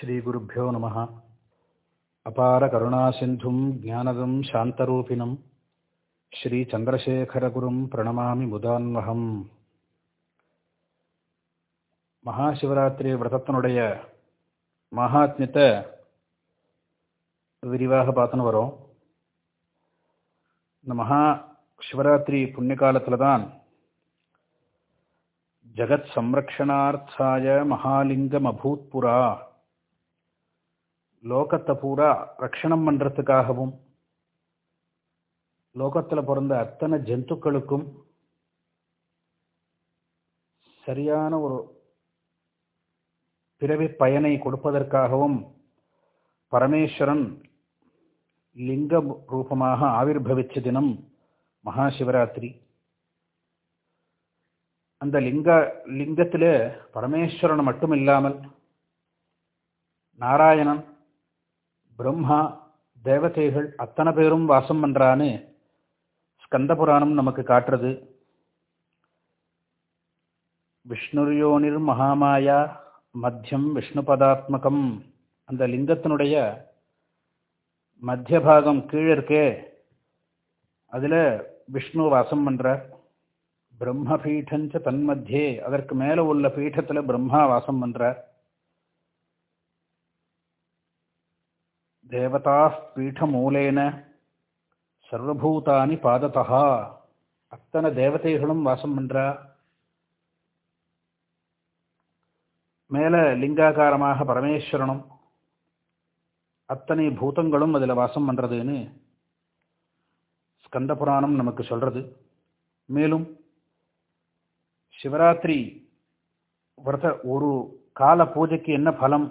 ஸ்ரீகுருப்போ நம. அபார கருணாசிந்தும் ஜானதம் சாந்தரூபிணம். ஸ்ரீ சந்திரசேகரகுரும் பிரணமாமி முதான்வகம். மகாசிவராத்திரி விரதத்தினுடைய மகாத்மியத்தை விரிவாக பார்த்துன்னு வரோம். இந்த மகா சிவராத்திரி புண்ணிய தான் ஜகத் சம்ரக்ஷணார்த்தாய மகாலிங்கம் அபூத்புரா லோகத்தை பூரா ரக்ஷணம் பண்ணுறதுக்காகவும் லோகத்தில் பிறந்த அத்தனை ஜந்துக்களுக்கும் சரியான ஒரு பிறவி பயனை கொடுப்பதற்காகவும் பரமேஸ்வரன் லிங்க ரூபமாக ஆவிர்வவிச்ச தினம் மகாசிவராத்திரி. அந்த லிங்க லிங்கத்தில் பரமேஸ்வரன் மட்டும் இல்லாமல் நாராயணன் பிரம்மா தேவதைகள் அத்தனை பேரும் வாசம் பண்ணுறான்னு ஸ்கந்த புராணம் நமக்கு காட்டுறது. விஷ்ணுரியோனிர் மகாமாயா மத்தியம் விஷ்ணுபதாத்மகம். அந்த லிங்கத்தினுடைய மத்திய பாகம் கீழே இருக்கே. அதில் விஷ்ணு வாசம் பண்ணுறார் பிரம்ம பீட்டஞ்ச தன்மத்தியே. அதற்கு மேலே உள்ள பீட்டத்தில் பிரம்மா வாசம் பண்ணுறார் தேவதா பீட்டமூலேன சர்வபூதானி பாததா அத்தனை தேவதைகளும் வாசம் பண்ணுறா மேலே லிங்காகாரமாக பரமேஸ்வரனும் அத்தனை பூதங்களும் அதில் வாசம் பண்ணுறதுன்னு ஸ்கந்த புராணம் நமக்கு சொல்கிறது மேலும் சிவராத்திரி விரத ஒரு கால பூஜைக்கு என்ன பலம்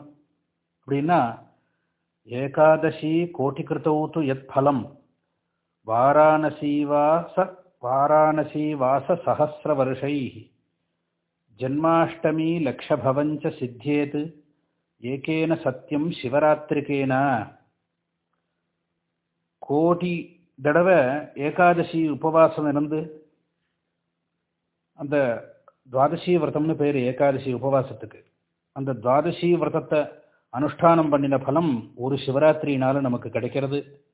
அப்படின்னா ஏகாதசி கோட்டி து எத் ஃபலம் வாராணசீவாச வாராணசீவாச சகசிர வருஷை ஜன்மாஷ்டமி லக்ஷபவஞ்ச சித்தியேத் ஏகேன சத்தியம் சிவராத்திரிக்கேன கோடி தடவை ஏகாதசி உபவாசம் இருந்து அந்த துவாதசி விரதம்னு பேர் ஏகாதசி உபவாசத்துக்கு. அந்த துவாதசி விரதத்தை அனுஷ்டானம் பண்ணின பலம் ஒரு சிவராத்திரினால நமக்கு கிடைக்கிறது.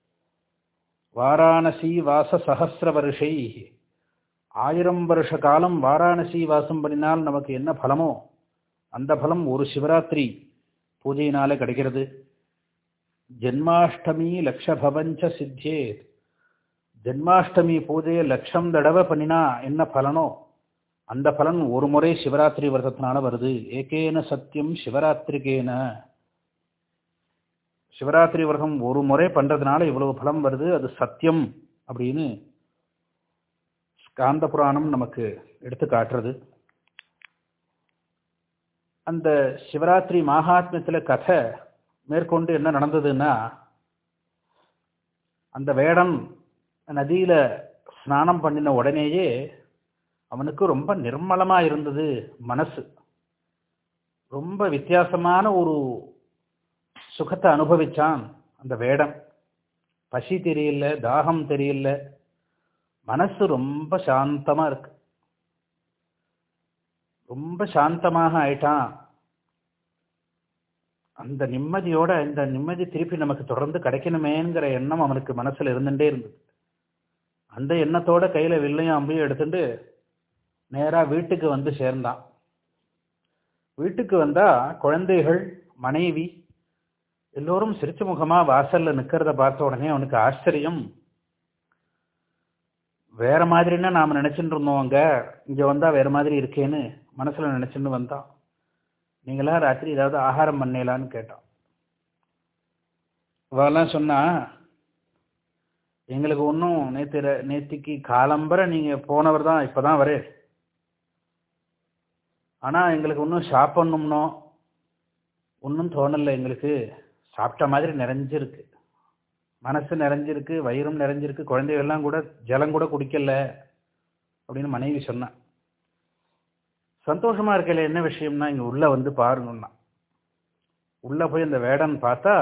வாராணசி வாச சகசிர வருஷை. ஆயிரம் வருஷ காலம் வாராணசி வாசம் பண்ணினால் நமக்கு என்ன பலமோ? அந்த பலம் ஒரு சிவராத்திரி பூஜையினால கிடைக்கிறது. ஜென்மாஷ்டமி லக்ஷபவஞ்ச சித்தியே. ஜென்மாஷ்டமி பூஜையை லட்சம் தடவை பண்ணினா என்ன பலனோ? அந்த பலன் ஒரு முறை சிவராத்திரி விரதத்தினால வருது. ஏகேன சத்தியம் சிவராத்திரிகேன. சிவராத்திரி விரதம் ஒரு முறை பண்ணுறதுனால இவ்வளவு பலம் வருது அது சத்தியம் அப்படின்னு காந்த புராணம் நமக்கு எடுத்து காட்டுறது. அந்த சிவராத்திரி மகாத்மியத்தில் கதை மேற்கொண்டு என்ன நடந்ததுன்னா அந்த வேடன் நதியில் ஸ்நானம் பண்ணின உடனேயே அவனுக்கு ரொம்ப நிர்மலமாக இருந்தது மனசு. ரொம்ப வித்தியாசமான ஒரு சுகத்தை அனுபவிச்சான் அந்த வேடம். பசி தெரியல தாகம் தெரியல. மனசு ரொம்ப சாந்தமாக இருக்கு. ரொம்ப சாந்தமாக ஆயிட்டான். அந்த நிம்மதியோட இந்த நிம்மதி திருப்பி நமக்கு தொடர்ந்து கிடைக்கணுமேங்கிற எண்ணம் அவனுக்கு மனசில் இருந்துட்டே இருந்தது. அந்த எண்ணத்தோட கையில் வில்லையும் அம்பையும் எடுத்துட்டு நேராக வீட்டுக்கு வந்து சேர்ந்தான். வீட்டுக்கு வந்தால் குழந்தைகள் மனைவி எல்லோரும் சிரிச்ச முகமா வாசல்ல நிக்கிறத பார்த்த உடனே அவனுக்கு ஆச்சரியம். வேற மாதிரின்னா நாம நினைச்சுட்டு இருந்தோம் அங்க. இங்க வந்தா வேற மாதிரி இருக்கேன்னு மனசுல நினைச்சுட்டு வந்தான். நீங்களா ராத்திரி ஏதாவது ஆகாரம் பண்ணலான்னு கேட்டான். இவெல்லாம் சொன்னா எங்களுக்கு ஒன்றும் நேற்று நேத்திக்கு காலம்பர நீங்க போனவர் தான் இப்பதான் வரே. ஆனா எங்களுக்கு ஒன்றும் சாப்பிடணும்னோ ஒன்றும் தோணலை எங்களுக்கு. சாப்பிட்ட மாதிரி நிறைஞ்சிருக்கு. மனசு நிறைஞ்சிருக்கு வயிறும் நிறைஞ்சிருக்கு குழந்தைகள்லாம் கூட ஜலம் கூட குடிக்கல அப்படின்னு மனைவி சொன்னான் சந்தோஷமாக இருக்கல என்ன விஷயம்னா இங்கே உள்ளே வந்து பாருங்கன்னா உள்ளே போய் அந்த வேடன் பார்த்தா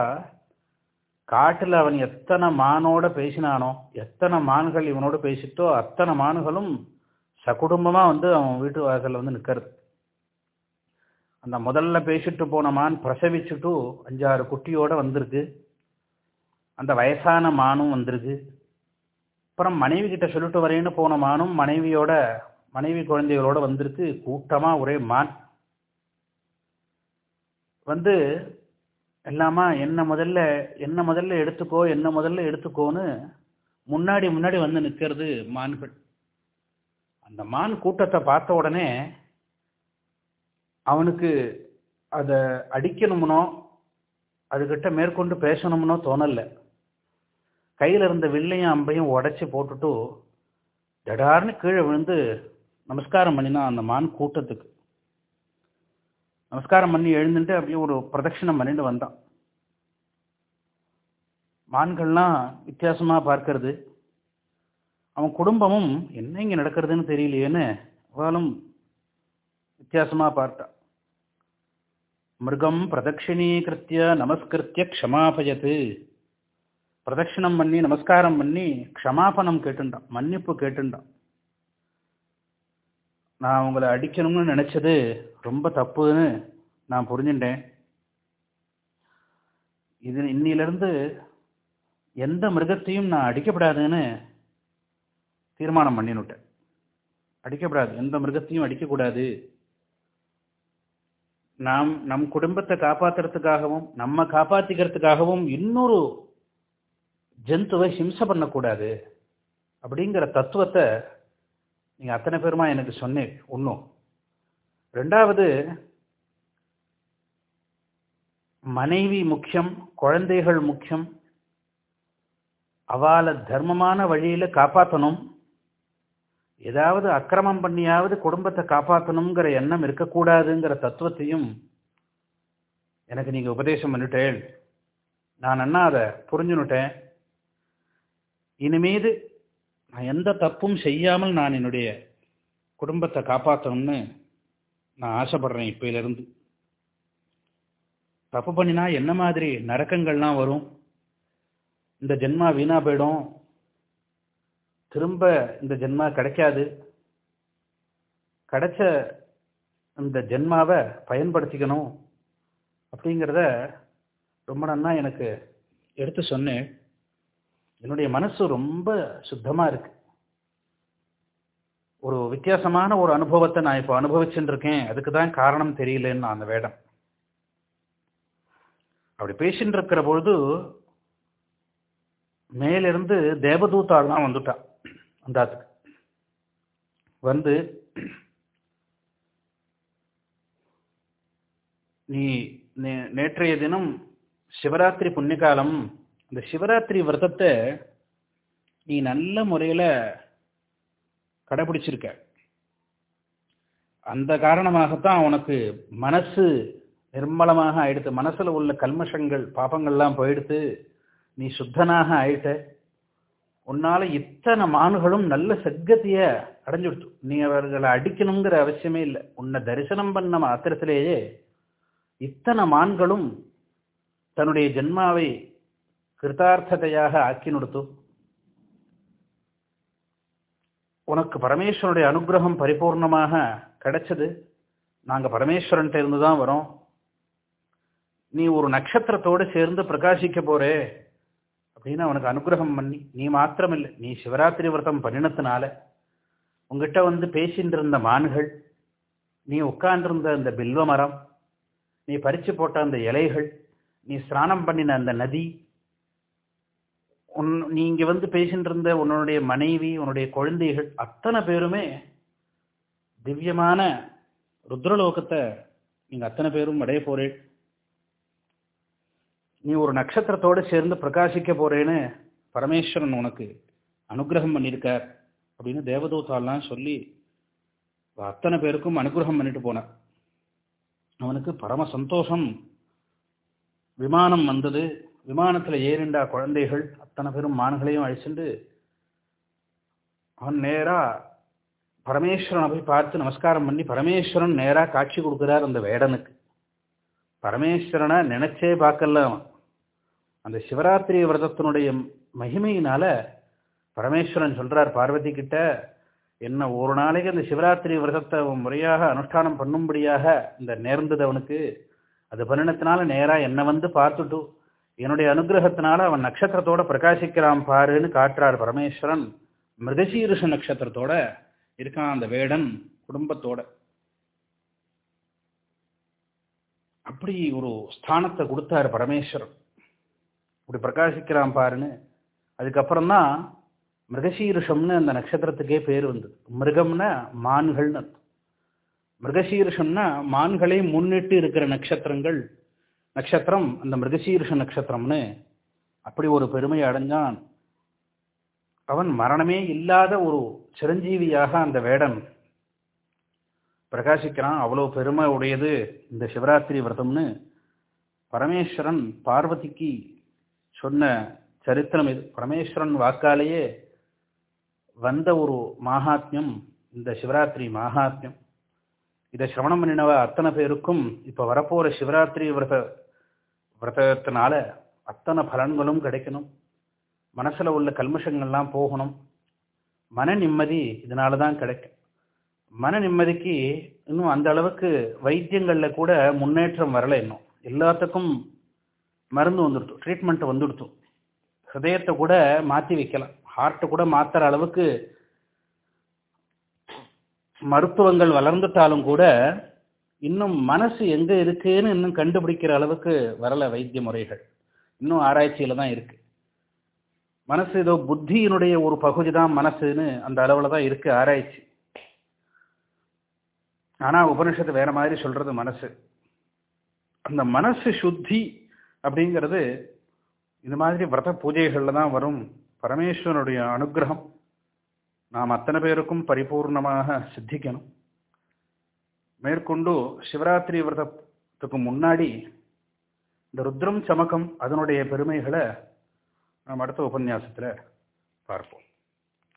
காட்டில் அவன் எத்தனை மானோட பேசினானோ எத்தனை மான்கள் இவனோட பேசிட்டோ அத்தனை மான்களும் சகுடும்பமாக வந்து அவன் வீட்டு வாசலில் வந்து நிற்கிறது அந்த முதல்ல பேசிட்டு போன மான் பிரசவிச்சுட்டு அஞ்சாறு குட்டியோடு வந்திருக்கு. அந்த வயசான மானும் வந்திருக்கு. அப்புறம் மனைவி கிட்ட சொல்லிட்டு வரேன்னு போன மானும் மனைவியோட மனைவி குழந்தைகளோட வந்திருக்கு. கூட்டமாக ஒரே மான். வந்து எல்லாமா என்ன முதல்ல என்ன முதல்ல எடுத்துக்கோ என்ன முதல்ல எடுத்துக்கோன்னு முன்னாடி முன்னாடி வந்து நிற்கிறது மான்கள். அந்த மான் கூட்டத்தை பார்த்த உடனே அவனுக்கு அதை அடிக்கணும்னோ அதுகிட்ட மேற்கொண்டு பேசணும்னோ தோணலை. கையில் இருந்த வில்லையும் அம்பையும் உடைச்சி போட்டுட்டு ஜடார்னு கீழே விழுந்து நமஸ்காரம் பண்ணினான் அந்த மான் கூட்டத்துக்கு. நமஸ்காரம் பண்ணி எழுந்துட்டு அப்படியே ஒரு பிரதட்சிணம் பண்ணிட்டு வந்தான். மான்கள்லாம் வித்தியாசமாக பார்க்கறது. அவன் குடும்பமும் என்ன இங்கே நடக்கிறதுன்னு தெரியலையேன்னு அவளும் வித்தியாசமாக பார்த்தா. மிருகம் பிரதட்சிணீகிருத்திய நமஸ்கிருத்திய க்ஷமாபயத்து. பிரதட்சிணம் பண்ணி நமஸ்காரம் பண்ணி க்ஷமாபணம் கேட்டுண்டான் மன்னிப்பு கேட்டுண்டான் நான் உங்களை அடிக்கணும்னு நினச்சது ரொம்ப தப்புன்னு நான் புரிஞ்சுட்டேன். இது இன்னிலிருந்து எந்த மிருகத்தையும் நான் அடிக்கப்படாதுன்னு தீர்மானம் பண்ணினுட்டேன். அடிக்கப்படாது எந்த மிருகத்தையும் அடிக்கக்கூடாது. நாம் நம் குடும்பத்தை காப்பாற்றுறதுக்காகவும் நம்ம காப்பாற்றிக்கிறதுக்காகவும் இன்னொரு ஜந்துவை ஹிம்சை பண்ணக்கூடாது அப்படிங்கிற தத்துவத்தை நீங்கள் அத்தனை பேருமா எனக்கு சொன்னேன் ஒன்றும் ரெண்டாவது மனைவி முக்கியம் குழந்தைகள் முக்கியம் அவளை தர்மமான வழியில் காப்பாற்றணும் ஏதாவது அக்கிரமம் பண்ணியாவது குடும்பத்தை காப்பாற்றணுங்கிற எண்ணம் இருக்கக்கூடாதுங்கிற தத்துவத்தையும் எனக்கு நீங்கள் உபதேசம் பண்ணிட்டேன். நான் அண்ணா அதை புரிஞ்சுனுட்டேன். இனிமீது நான் எந்த தப்பும் செய்யாமல் நான் என்னுடைய குடும்பத்தை காப்பாற்றணும்னு நான் ஆசைப்படுறேன் இப்போயிலேருந்து. தப்பு பண்ணினா என்ன மாதிரி நரக்கங்கள்லாம் வரும்? இந்த ஜென்மா வீணா போயிடும். திரும்ப இந்த ஜென்மா கிடைக்காது. கிடைச்ச இந்த ஜென்மாவை பயன்படுத்திக்கணும் அப்படிங்கிறத ரொம்ப நன்னா எனக்கு எடுத்து சொன்னேன். என்னுடைய மனசு ரொம்ப சுத்தமாக இருக்கு. ஒரு வித்தியாசமான ஒரு அனுபவத்தை நான் இப்போ அனுபவிச்சுட்டு இருக்கேன் அதுக்கு தான் காரணம் தெரியலன்னு அந்த வேடம். அப்படி பேசின்னு இருக்கிற பொழுது மேலிருந்து தேவதூத்தாள்லாம் வந்துட்டான் அந்தாத்துக்கு வந்து நீ நே- நேற்றைய தினம் சிவராத்திரி புண்ணியகாலம் இந்த சிவராத்திரி விரதத்தை நீ நல்ல முறையில கடைபிடிச்சிருக்க. அந்த காரணமாகத்தான் உனக்கு மனசு நிர்மலமாக ஆயிடுத்து மனசுல உள்ள கல்மஷங்கள் பாபங்கள்லாம் போயிடுத்து நீ சுத்தனாக ஆயிட்ட. உன்னால இத்தனை மான்களும் நல்ல சத்கதிய அடைஞ்சுடுத்து. நீ அவர்களை அடிக்கணுங்கிற அவசியமே இல்லை. உன்னை தரிசனம் பண்ண மாத்திரத்திலேயே இத்தனை மான்களும் தன்னுடைய ஜென்மாவை கிருதார்த்ததையாக ஆக்கி நொடுத்து உனக்கு பரமேஸ்வரனுடைய அனுகிரகம் பரிபூர்ணமாக கிடைச்சது. நாங்கள் பரமேஸ்வரன்ட்ட இருந்து தான் வரோம். நீ ஒரு நட்சத்திரத்தோடு சேர்ந்து பிரகாசிக்க போறே. அப்படின்னு அவனுக்கு அனுகிரகம் பண்ணி நீ மாத்திரமில்லை நீ சிவராத்திரி விரதம் பண்ணினத்தினால உங்ககிட்ட வந்து பேசிட்டு இருந்த மான்கள் நீ உட்கார்ந்திருந்த அந்த பில்வ மரம் நீ பறிச்சு போட்ட அந்த இலைகள் நீ ஸ்நானம் பண்ணின அந்த நதி உன் நீ இங்கே வந்து பேசிட்டு இருந்த உன்னுடைய மனைவி உன்னுடைய குழந்தைகள் அத்தனை பேருமே திவ்யமான ருத்ரலோகத்தை நீங்கள் அத்தனை பேரும் அடைய போறேன் நீ ஒரு நட்சத்திரத்தோடு சேர்ந்து பிரகாசிக்க போறேன்னு பரமேஸ்வரன் உனக்கு அனுகிரகம் பண்ணியிருக்கார் அப்படின்னு தேவதூதாலாம் சொல்லி அத்தனை பேருக்கும் அனுகிரகம் பண்ணிட்டு போனார். அவனுக்கு பரம சந்தோஷம். விமானம் வந்தது. விமானத்தில் ஏறிண்டா குழந்தைகள். அத்தனை பேரும் மான்களையும் அழிச்சுண்டு அவன் நேராக பரமேஸ்வரனை போய் பார்த்து நமஸ்காரம் பண்ணி பரமேஸ்வரன் நேராக காட்சி கொடுக்குறார் அந்த வேடனுக்கு. பரமேஸ்வரனை நினைச்சே பார்க்கல அவன். அந்த சிவராத்திரி விரதத்தினுடைய மகிமையினால பரமேஸ்வரன் சொல்றார் பார்வதி கிட்ட என்ன ஒரு நாளைக்கு அந்த சிவராத்திரி விரதத்தை முறையாக அனுஷ்டானம் பண்ணும்படியாக இந்த நேர்ந்தது அவனுக்கு அது பண்ணினத்தினால நேரா என்னை வந்து பார்த்துட்டு என்னுடைய அனுகிரகத்தினால அவன் நட்சத்திரத்தோட பிரகாசிக்கிறான் பாருன்னு காட்டுறார் பரமேஸ்வரன். மிருகசீருஷ நட்சத்திரத்தோட இருக்கான் அந்த வேடன் குடும்பத்தோட. அப்படி ஒரு ஸ்தானத்தை கொடுத்தார் பரமேஸ்வரன். இப்படி பிரகாசிக்கிறான் பாருன்னு. அதுக்கப்புறம் தான் மிருகசீருஷம்னு அந்த நட்சத்திரத்துக்கே பேர் வந்தது. மிருகம்னா மான்கள்னு அர்த்தம். மிருகசீருஷம்னா மான்களை முன்னிட்டு இருக்கிற நட்சத்திரங்கள். நட்சத்திரம் அந்த மிருகசீருஷ நட்சத்திரம்னு அப்படி ஒரு பெருமை அடைஞ்சான். அவன் மரணமே இல்லாத ஒரு சிரஞ்சீவியாக அந்த வேடன் பிரகாசிக்கிறான். அவ்வளோ பெருமை உடையது இந்த சிவராத்திரி விரதம்னு. பரமேஸ்வரன் பார்வதிக்கு சொன்ன சரித்திரம் இது. பரமேஸ்வரன் வாக்காலேயே வந்த ஒரு மாகாத்மியம் இந்த சிவராத்திரி மாகாத்மியம். இதை சிரவணம் பண்ணினவ அத்தனை பேருக்கும் இப்போ வரப்போகிற சிவராத்திரி விரத விரதத்தினால அத்தனை பலன்களும் கிடைக்கணும். மனசில் உள்ள கல்மஷங்கள்லாம் போகணும். மன நிம்மதி இதனால தான் கிடைக்கும். மன நிம்மதிக்கு இன்னும் அந்த அளவுக்கு வைத்தியங்களில் கூட முன்னேற்றம் வரலை இன்னும். எல்லாத்துக்கும் மருந்து வந்துடுத்து ட்ரீட்மெண்ட் வந்துடுத்து. ஹதயத்தை கூட மாற்றி வைக்கலாம் ஹார்ட்டை கூட மாற்றுற அளவுக்கு மருத்துவங்கள் வளர்ந்துட்டாலும் கூட இன்னும் மனசு எங்கே இருக்குன்னு இன்னும் கண்டுபிடிக்கிற அளவுக்கு வரல வைத்திய முறைகள். இன்னும் ஆராய்ச்சியில் தான் இருக்குது மனசு ஏதோ புத்தியினுடைய ஒரு பகுதி தான் மனசுன்னு அந்த அளவில் தான் இருக்குது ஆராய்ச்சி. ஆனால் உபனிஷத்து வேற மாதிரி சொல்கிறது மனசு. அந்த மனசு சுத்தி அப்படிங்கிறது இந்த மாதிரி விரத பூஜைகளில் தான் வரும். பரமேஸ்வரனுடைய அனுகிரகம் நாம் அத்தனை பேருக்கும் பரிபூர்ணமாக சித்திக்கணும். மேற்கொண்டு சிவராத்திரி விரதத்துக்கு முன்னாடி இந்த ருத்ரம் சமக்கம் அதனுடைய பெருமைகளை நாம் அடுத்த உபன்யாசத்தில் பார்ப்போம்.